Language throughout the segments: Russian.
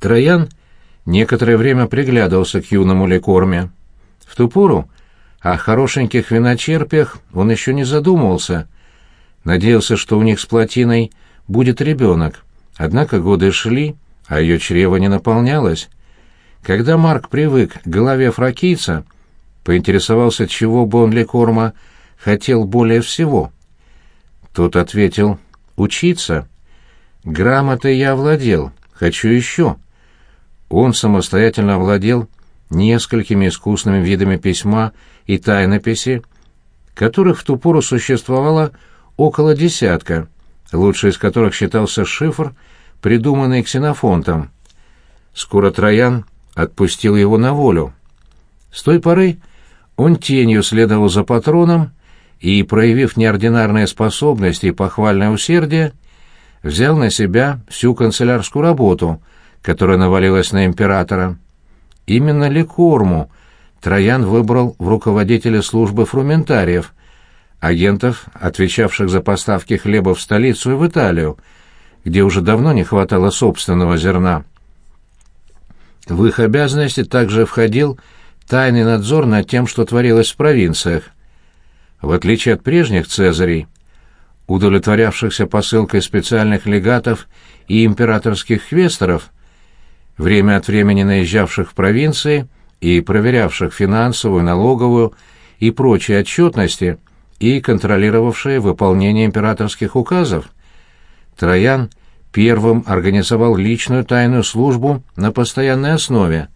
Троян некоторое время приглядывался к юному лекорме. В ту пору о хорошеньких виночерпиях он еще не задумывался. Надеялся, что у них с плотиной будет ребенок. Однако годы шли, а ее чрево не наполнялось. Когда Марк привык к голове фракийца, поинтересовался, чего бы он Лекорма хотел более всего. Тот ответил «Учиться». «Грамотой я овладел, хочу еще». Он самостоятельно овладел несколькими искусными видами письма и тайнописи, которых в ту пору существовало около десятка, лучший из которых считался шифр, придуманный Ксенофонтом. Скоро Троян отпустил его на волю. С той поры он тенью следовал за патроном и, проявив неординарные способности и похвальное усердие, взял на себя всю канцелярскую работу, которая навалилась на императора. Именно Ликорму Троян выбрал в руководителя службы фрументариев, агентов, отвечавших за поставки хлеба в столицу и в Италию, где уже давно не хватало собственного зерна. В их обязанности также входил тайный надзор над тем, что творилось в провинциях. В отличие от прежних цезарей, удовлетворявшихся посылкой специальных легатов и императорских хвестеров, время от времени наезжавших в провинции и проверявших финансовую, налоговую и прочие отчетности и контролировавшие выполнение императорских указов, Троян первым организовал личную тайную службу на постоянной основе.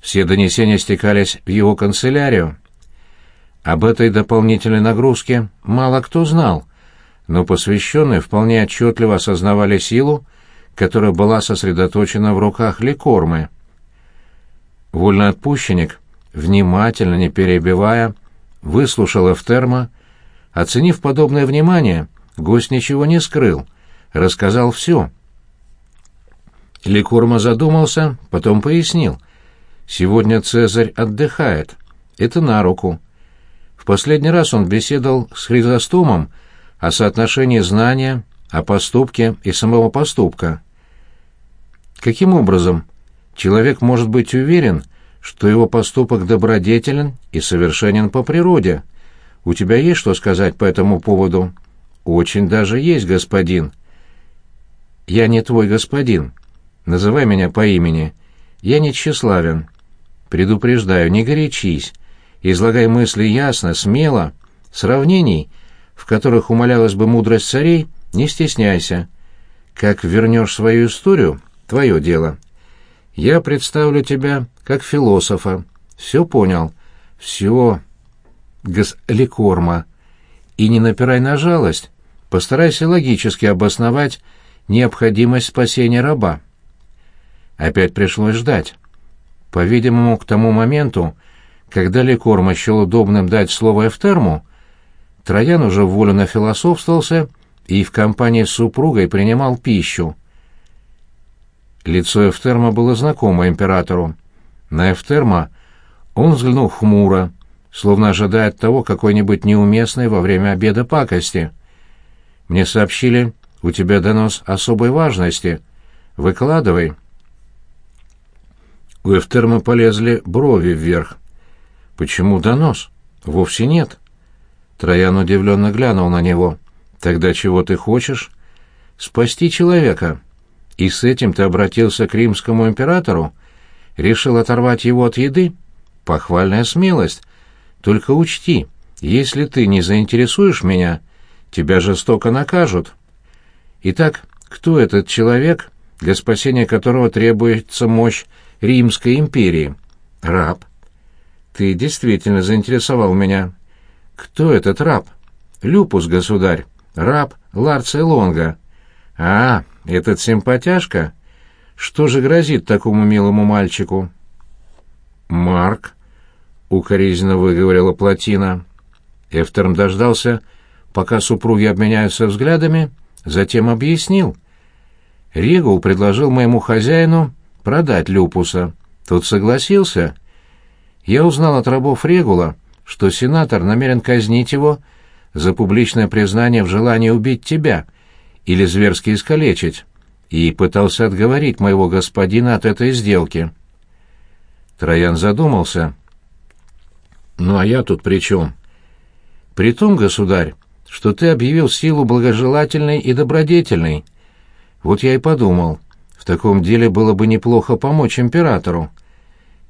Все донесения стекались в его канцелярию. Об этой дополнительной нагрузке мало кто знал, но посвященные вполне отчетливо осознавали силу, которая была сосредоточена в руках Ликормы. Вольноотпущенник, внимательно, не перебивая, выслушал Эфтерма. Оценив подобное внимание, гость ничего не скрыл, рассказал все. Ликорма задумался, потом пояснил. «Сегодня Цезарь отдыхает. Это на руку. В последний раз он беседовал с Хризостомом о соотношении знания, о поступке и самого поступка. Каким образом человек может быть уверен, что его поступок добродетелен и совершенен по природе? У тебя есть что сказать по этому поводу? Очень даже есть, господин. Я не твой господин. Называй меня по имени. Я не тщеславен. Предупреждаю, не горячись. Излагай мысли ясно, смело. Сравнений, в которых умолялась бы мудрость царей, не стесняйся. Как вернешь свою историю, твое дело. Я представлю тебя как философа. Все понял? Все, Лекорма. И не напирай на жалость. Постарайся логически обосновать необходимость спасения раба. Опять пришлось ждать. По-видимому, к тому моменту, когда Лекорм счел удобным дать слово Эфтерму, Троян уже волю нафилософствовался и в компании с супругой принимал пищу. Лицо Эфтерма было знакомо императору. На Эфтерма он взглянул хмуро, словно ожидая от того какой-нибудь неуместной во время обеда пакости. «Мне сообщили, у тебя донос особой важности. Выкладывай». У Эфтерма полезли брови вверх. «Почему донос? Вовсе нет». Троян удивленно глянул на него. «Тогда чего ты хочешь?» «Спасти человека. И с этим ты обратился к римскому императору? Решил оторвать его от еды? Похвальная смелость. Только учти, если ты не заинтересуешь меня, тебя жестоко накажут. Итак, кто этот человек, для спасения которого требуется мощь Римской империи? Раб. Ты действительно заинтересовал меня. Кто этот раб? Люпус, государь. Раб Ларция Лонга. А, этот симпатяшка? Что же грозит такому милому мальчику? Марк, укоризненно выговорила Платина. Эфтерм дождался, пока супруги обменяются взглядами, затем объяснил. Регул предложил моему хозяину продать Люпуса. Тот согласился. Я узнал от рабов Регула, что сенатор намерен казнить его за публичное признание в желании убить тебя или зверски искалечить. и пытался отговорить моего господина от этой сделки. Троян задумался. «Ну а я тут при чем?» «При том, государь, что ты объявил силу благожелательной и добродетельной. Вот я и подумал, в таком деле было бы неплохо помочь императору.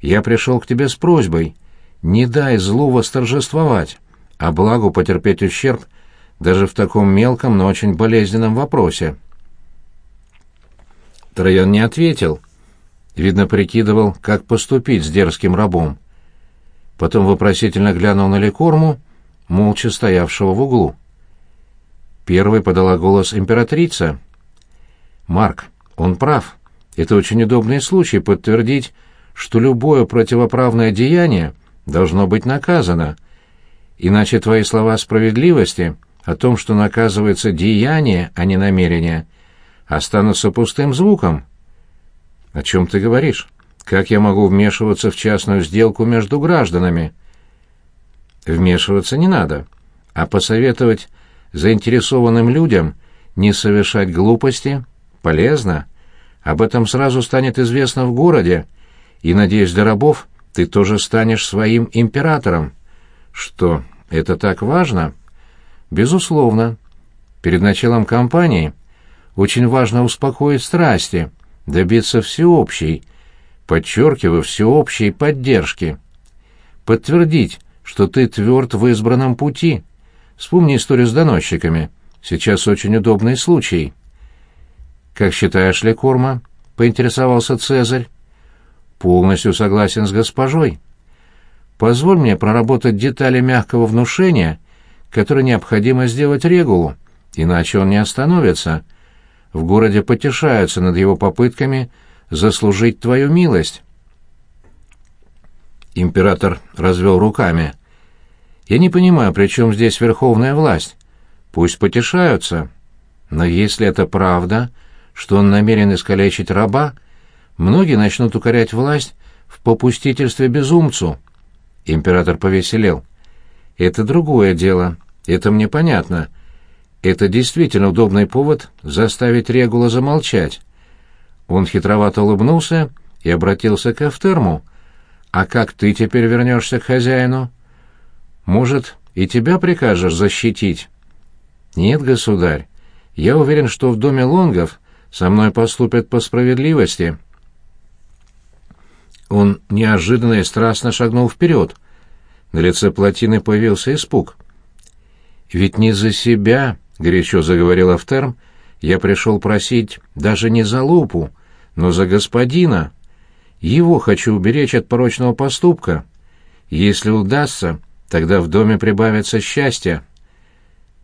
Я пришел к тебе с просьбой, не дай злу восторжествовать, а благу потерпеть ущерб даже в таком мелком, но очень болезненном вопросе. Троян не ответил. Видно, прикидывал, как поступить с дерзким рабом. Потом вопросительно глянул на Лекорму, молча стоявшего в углу. Первой подала голос императрица. «Марк, он прав. Это очень удобный случай подтвердить, что любое противоправное деяние должно быть наказано. Иначе твои слова справедливости о том, что наказывается деяние, а не намерение, останутся пустым звуком. О чем ты говоришь? Как я могу вмешиваться в частную сделку между гражданами? Вмешиваться не надо, а посоветовать заинтересованным людям не совершать глупости полезно. Об этом сразу станет известно в городе, и, надеюсь, для рабов ты тоже станешь своим императором. Что, это так важно? Безусловно. Перед началом кампании очень важно успокоить страсти, добиться всеобщей, подчеркиваю, всеобщей поддержки. Подтвердить, что ты тверд в избранном пути. Вспомни историю с доносчиками. Сейчас очень удобный случай. «Как считаешь, Лекорма?» — поинтересовался Цезарь. «Полностью согласен с госпожой. Позволь мне проработать детали мягкого внушения, которые необходимо сделать Регулу, иначе он не остановится. В городе потешаются над его попытками заслужить твою милость». Император развел руками. «Я не понимаю, при чем здесь верховная власть? Пусть потешаются. Но если это правда, что он намерен искалечить раба, многие начнут укорять власть в попустительстве безумцу. Император повеселел. Это другое дело, это мне понятно. Это действительно удобный повод заставить Регула замолчать. Он хитровато улыбнулся и обратился к Эфтерму. «А как ты теперь вернешься к хозяину? Может, и тебя прикажешь защитить?» «Нет, государь. Я уверен, что в доме Лонгов со мной поступят по справедливости». Он неожиданно и страстно шагнул вперед. На лице плотины появился испуг. «Ведь не за себя», — горячо заговорил Автерм, — «я пришел просить даже не за лупу, но за господина. Его хочу уберечь от порочного поступка. Если удастся, тогда в доме прибавится счастье».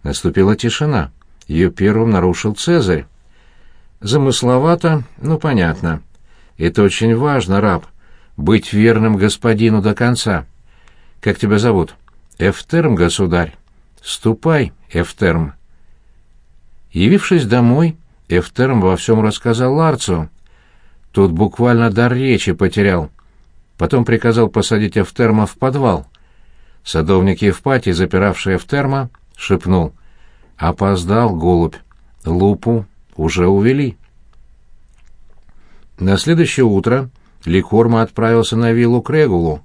Наступила тишина. Ее первым нарушил Цезарь. Замысловато, ну понятно. Это очень важно, раб, быть верным господину до конца. Как тебя зовут? Эфтерм, государь. Ступай, Эфтерм. Явившись домой, Эфтерм во всем рассказал Ларцу. Тот буквально дар речи потерял. Потом приказал посадить Эфтерма в подвал. Садовник Евпатий, запиравший Эфтерма, шепнул. «Опоздал, голубь. Лупу уже увели. На следующее утро Ликорма отправился на виллу к Регулу.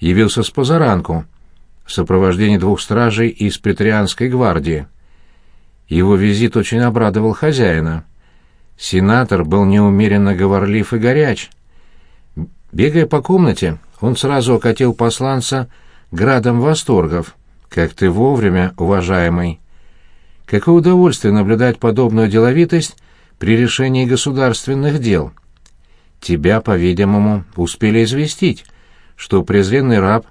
Явился с позаранку, в сопровождении двух стражей из претарианской гвардии. Его визит очень обрадовал хозяина. Сенатор был неумеренно говорлив и горяч. Бегая по комнате, он сразу окатил посланца градом восторгов. «Как ты вовремя, уважаемый!» Какое удовольствие наблюдать подобную деловитость при решении государственных дел. Тебя, по-видимому, успели известить, что презренный раб,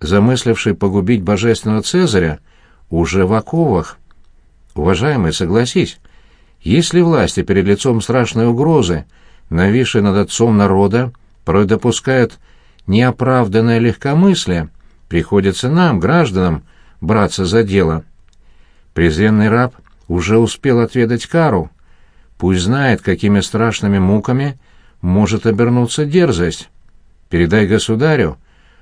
замысливший погубить божественного Цезаря, уже в оковах. Уважаемый, согласись, если власти перед лицом страшной угрозы, нависшей над отцом народа, порой допускают неоправданное легкомыслие, приходится нам, гражданам, браться за дело. Презренный раб уже успел отведать кару. Пусть знает, какими страшными муками может обернуться дерзость. Передай государю,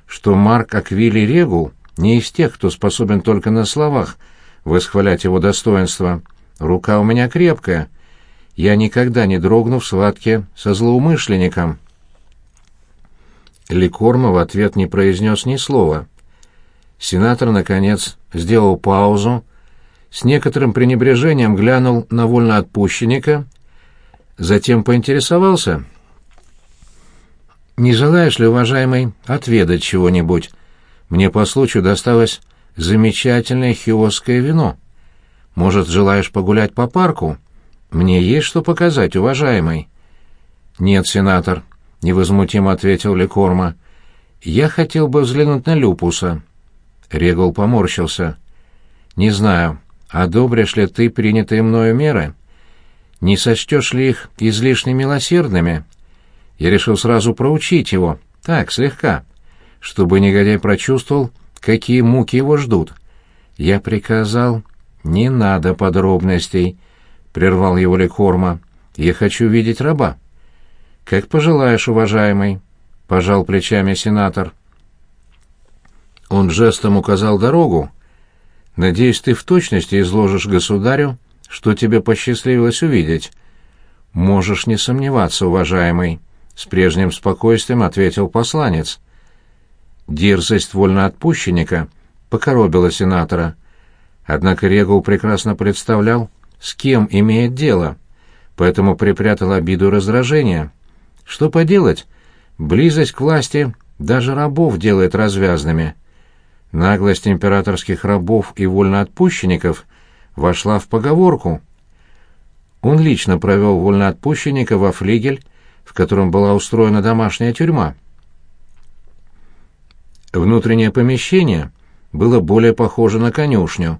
что Марк Аквилий Регул не из тех, кто способен только на словах восхвалять его достоинство. Рука у меня крепкая. я никогда не дрогну в схватке со злоумышленником». Ликорма в ответ не произнес ни слова. Сенатор, наконец, сделал паузу, с некоторым пренебрежением глянул на вольноотпущенника, затем поинтересовался. «Не желаешь ли, уважаемый, отведать чего-нибудь? Мне по случаю досталось замечательное хиосское вино. Может, желаешь погулять по парку? Мне есть что показать, уважаемый». «Нет, сенатор», — невозмутимо ответил Лекорма. «Я хотел бы взглянуть на Люпуса». Регул поморщился. «Не знаю, одобришь ли ты принятые мною меры? Не сочтешь ли их излишне милосердными? Я решил сразу проучить его, так, слегка, чтобы негодяй прочувствовал, какие муки его ждут. Я приказал... «Не надо подробностей», — прервал его Лекорма. «Я хочу видеть раба». «Как пожелаешь, уважаемый», — пожал плечами сенатор. Он жестом указал дорогу. «Надеюсь, ты в точности изложишь государю, что тебе посчастливилось увидеть». «Можешь не сомневаться, уважаемый», — с прежним спокойствием ответил посланец. Дерзость вольноотпущенника покоробила сенатора. Однако Регул прекрасно представлял, с кем имеет дело, поэтому припрятал обиду и раздражение. Что поделать? Близость к власти даже рабов делает развязными. Наглость императорских рабов и вольноотпущенников вошла в поговорку. Он лично провел вольноотпущенника во флигель, в котором была устроена домашняя тюрьма. Внутреннее помещение было более похоже на конюшню.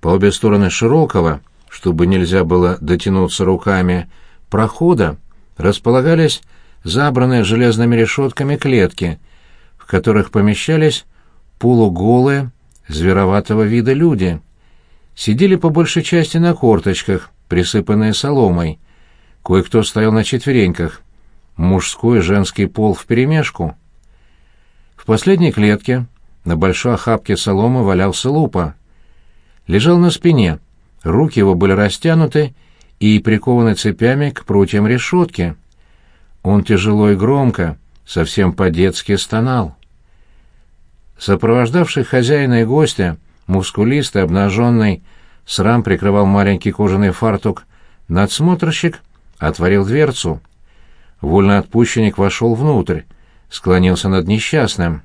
По обе стороны широкого, чтобы нельзя было дотянуться руками, прохода располагались забранные железными решетками клетки, в которых помещались полуголые, звероватого вида люди. Сидели по большей части на корточках, присыпанные соломой. Кое-кто стоял на четвереньках. Мужской и женский пол вперемешку. В последней клетке на большой охапке соломы валялся лупа. Лежал на спине, руки его были растянуты и прикованы цепями к прутьям решетки. Он тяжело и громко, совсем по-детски стонал. Сопровождавший хозяина и гостя, мускулистый, обнаженный, срам прикрывал маленький кожаный фартук, надсмотрщик отворил дверцу. Вольноотпущенник вошел внутрь склонился над несчастным.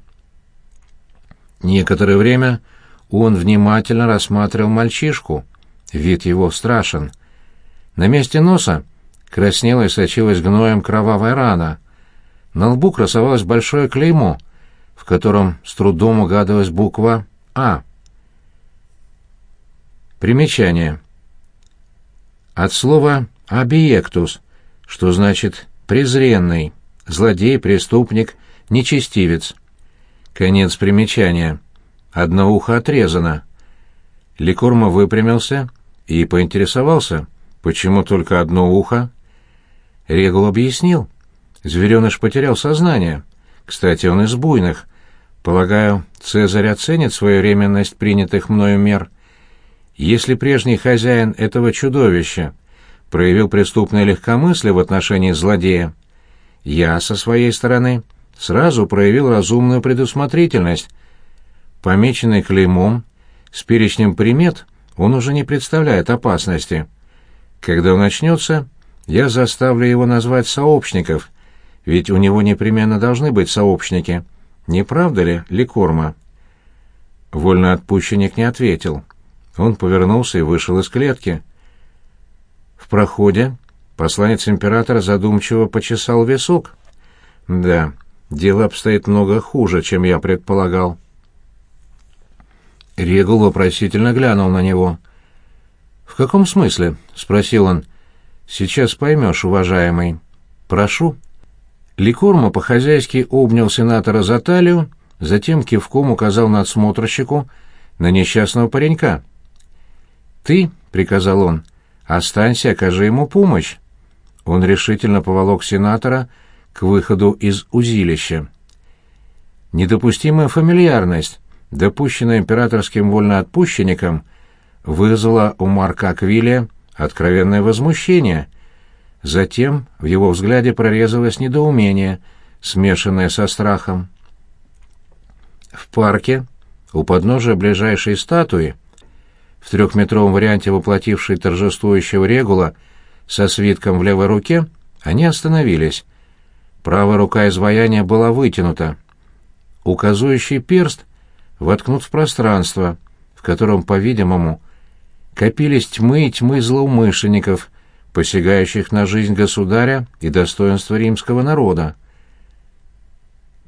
Некоторое время он внимательно рассматривал мальчишку. Вид его страшен. На месте носа краснела и сочилась гноем кровавая рана. На лбу красовалось большое клеймо, в котором с трудом угадывалась буква «А». Примечание. От слова «объектус», что значит «презренный» злодей, преступник, нечестивец. Конец примечания. Одно ухо отрезано. Ликорма выпрямился и поинтересовался, почему только одно ухо. Регул объяснил. Звереныш потерял сознание. Кстати, он из буйных. Полагаю, Цезарь оценит свою временность принятых мною мер. Если прежний хозяин этого чудовища проявил преступное легкомыслие в отношении злодея, я, со своей стороны, сразу проявил разумную предусмотрительность. Помеченный клеймом, с перечнем примет, он уже не представляет опасности. Когда он начнется, я заставлю его назвать сообщников, ведь у него непременно должны быть сообщники. Не правда ли, Ликорма? Вольноотпущенник не ответил. Он повернулся и вышел из клетки. Проходе Посланец императора задумчиво почесал висок. «Да, дело обстоит много хуже, чем я предполагал». Регул вопросительно глянул на него. «В каком смысле?» — спросил он. «Сейчас поймешь, уважаемый. Прошу». Ликорма по-хозяйски обнял сенатора за талию, затем кивком указал надсмотрщику на несчастного паренька. «Ты», — приказал он, — «останься, окажи ему помощь». Он решительно поволок сенатора к выходу из узилища. Недопустимая фамильярность, допущенная императорским вольноотпущенником, вызвала у Марка Аквилия откровенное возмущение — Затем в его взгляде прорезалось недоумение, смешанное со страхом. В парке, у подножия ближайшей статуи, в трехметровом варианте воплотившей торжествующего регула со свитком в левой руке, они остановились. Правая рука изваяния была вытянута. Указующий перст воткнут в пространство, в котором, по-видимому, копились тьмы и тьмы злоумышленников, посягающих на жизнь государя и достоинство римского народа.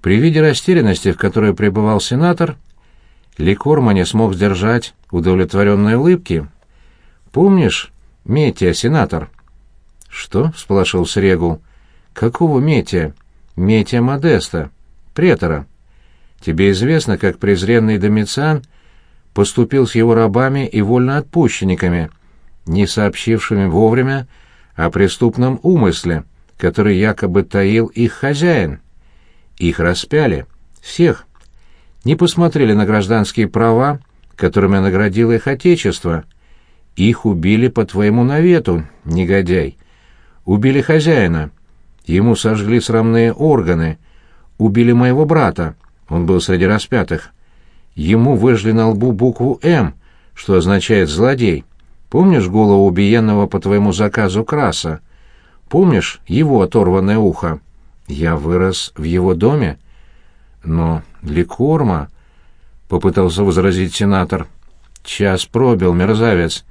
При виде растерянности, в которой пребывал сенатор, Ликорма не смог сдержать удовлетворенной улыбки. «Помнишь, Метия, сенатор?» «Что?» — всполошился Регул. «Какого Метия?» «Метия Модеста, претора. Тебе известно, как презренный Домициан поступил с его рабами и вольноотпущенниками, не сообщившими вовремя о преступном умысле, который якобы таил их хозяин. Их распяли. Всех. Не посмотрели на гражданские права, которыми наградило их отечество. Их убили по твоему навету, негодяй. Убили хозяина. Ему сожгли срамные органы. Убили моего брата. Он был среди распятых. Ему выжгли на лбу букву «М», что означает «злодей». Помнишь голову убиенного по твоему заказу Краса? Помнишь его оторванное ухо? Я вырос в его доме. Но Ликорма, — попытался возразить сенатор. Час пробил, мерзавец.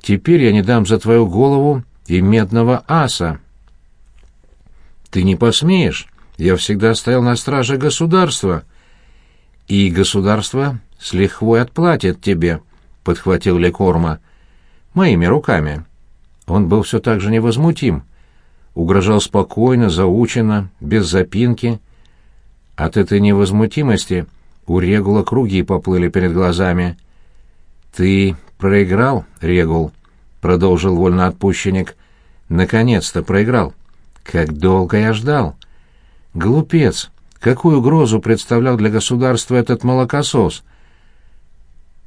Теперь я не дам за твою голову и медного аса. Ты не посмеешь. Я всегда стоял на страже государства. И государство с лихвой отплатит тебе, — подхватил Лекорма. Моими руками. Он был все так же невозмутим. Угрожал спокойно, заученно, без запинки. От этой невозмутимости у Регула круги поплыли перед глазами. «Ты проиграл, Регул?» — продолжил вольноотпущенник. «Наконец-то проиграл. Как долго я ждал!» Глупец! Какую угрозу представлял для государства этот молокосос?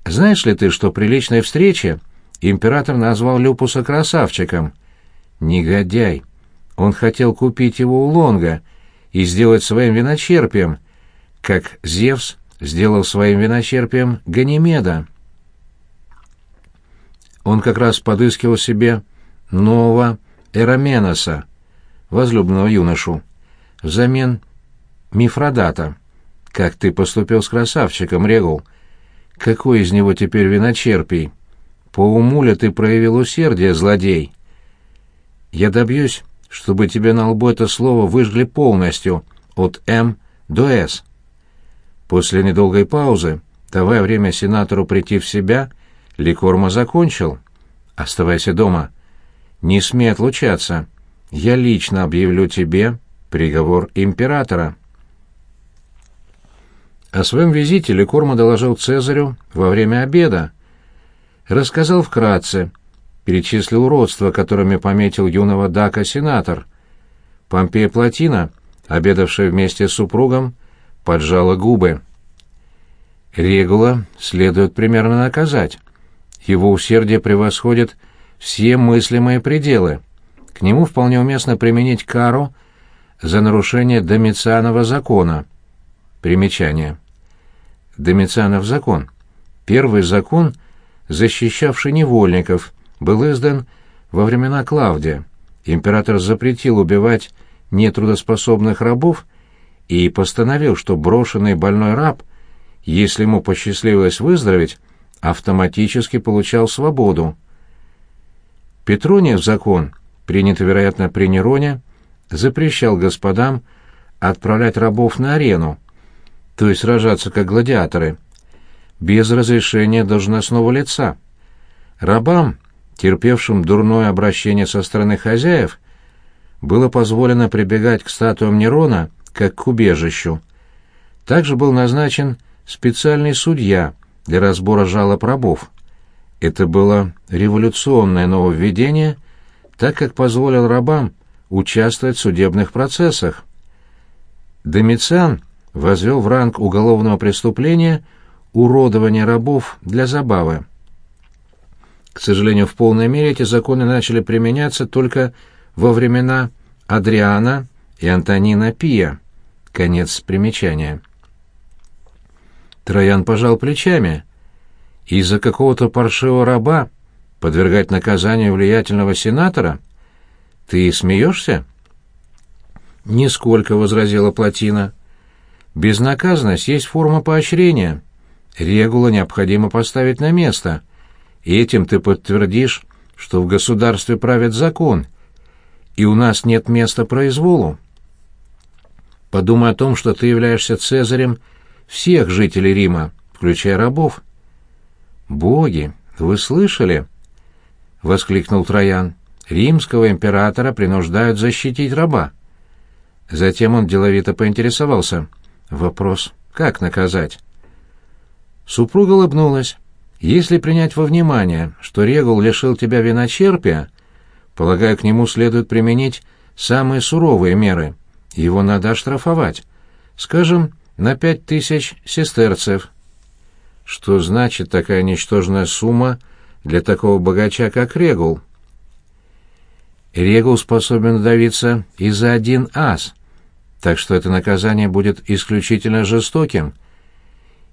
Знаешь ли ты, что при личной встрече император назвал Люпуса красавчиком? Негодяй! Он хотел купить его у Лонга и сделать своим виночерпием, как Зевс сделал своим виночерпием Ганимеда. Он как раз подыскивал себе нового Эраменоса, возлюбленного юношу взамен Мифродата. Как ты поступил с красавчиком, Регул? Какой из него теперь виночерпий? По уму ли ты проявил усердие, злодей? Я добьюсь, чтобы тебе на лбу это слово выжгли полностью, от «М» до «С». После недолгой паузы, давая время сенатору прийти в себя, Ликорма закончил. «Оставайся дома. Не смей отлучаться. Я лично объявлю тебе приговор императора. О своем визите Лекорма доложил Цезарю во время обеда. Рассказал вкратце, перечислил уродства, которыми пометил юного Дака сенатор. Помпея Платина, обедавшая вместе с супругом, поджала губы. Регула следует примерно наказать. Его усердие превосходит все мыслимые пределы. К нему вполне уместно применить кару за нарушение Домицианова закона. Примечание. Домицианов закон. Первый закон, защищавший невольников, был издан во времена Клавдия. Император запретил убивать нетрудоспособных рабов и постановил, что брошенный больной раб, если ему посчастливилось выздороветь, автоматически получал свободу. Петрониев закон, принятый, вероятно, при Нероне, запрещал господам отправлять рабов на арену, то есть сражаться как гладиаторы, без разрешения должностного лица. Рабам, терпевшим дурное обращение со стороны хозяев, было позволено прибегать к статуям Нерона как к убежищу. Также был назначен специальный судья для разбора жалоб рабов. Это было революционное нововведение, так как позволил рабам участвовать в судебных процессах. Домициан возвел в ранг уголовного преступления уродование рабов для забавы. К сожалению, в полной мере эти законы начали применяться только во времена Адриана и Антонина Пия. Конец примечания. Троян пожал плечами. Из-за какого-то паршивого раба подвергать наказанию влиятельного сенатора? Ты смеешься? Нисколько, — возразила Платина. Безнаказанность есть форма поощрения. Регула необходимо поставить на место. И этим ты подтвердишь, что в государстве правит закон, и у нас нет места произволу. Подумай о том, что ты являешься цезарем всех жителей Рима, включая рабов. «Боги, вы слышали?» — воскликнул Троян. «Римского императора принуждают защитить раба». Затем он деловито поинтересовался. «Вопрос, как наказать?» Супруга улыбнулась. «Если принять во внимание, что Регул лишил тебя виночерпия, полагаю, к нему следует применить самые суровые меры. Его надо оштрафовать. Скажем, на пять тысяч сестерцев. Что значит такая ничтожная сумма для такого богача, как Регул? Регул способен удавиться и за один ас, так что это наказание будет исключительно жестоким.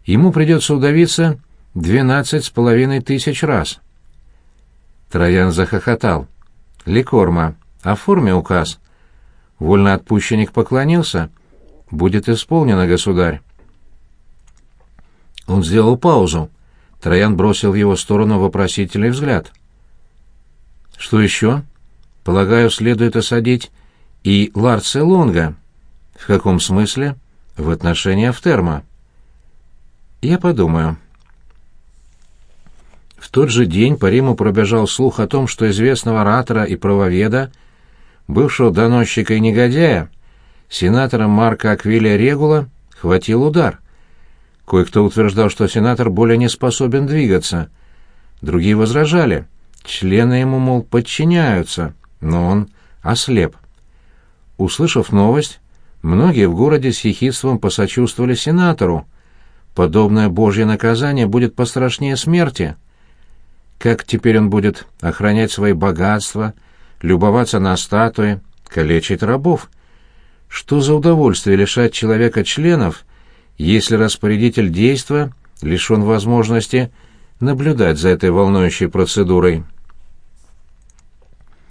Ему придется удавиться двенадцать с половиной тысяч раз. Троян захохотал. «Ликорма, оформи указ». Вольноотпущенник поклонился — будет исполнено, государь. Он сделал паузу. Троян бросил в его сторону вопросительный взгляд. Что еще? Полагаю, следует осадить и Ларце Лонга. В каком смысле? В отношении Автерма. Я подумаю. В тот же день по Риму пробежал слух о том, что известного оратора и правоведа, бывшего доносчика и негодяя, сенатора Марка Аквилия Регула хватил удар. Кое-кто утверждал, что сенатор более не способен двигаться. Другие возражали. Члены ему, мол, подчиняются, но он ослеп. Услышав новость, многие в городе с ехидством посочувствовали сенатору. Подобное божье наказание будет пострашнее смерти. Как теперь он будет охранять свои богатства, любоваться на статуи, калечить рабов? Что за удовольствие лишать человека членов, если распорядитель действа лишен возможности наблюдать за этой волнующей процедурой?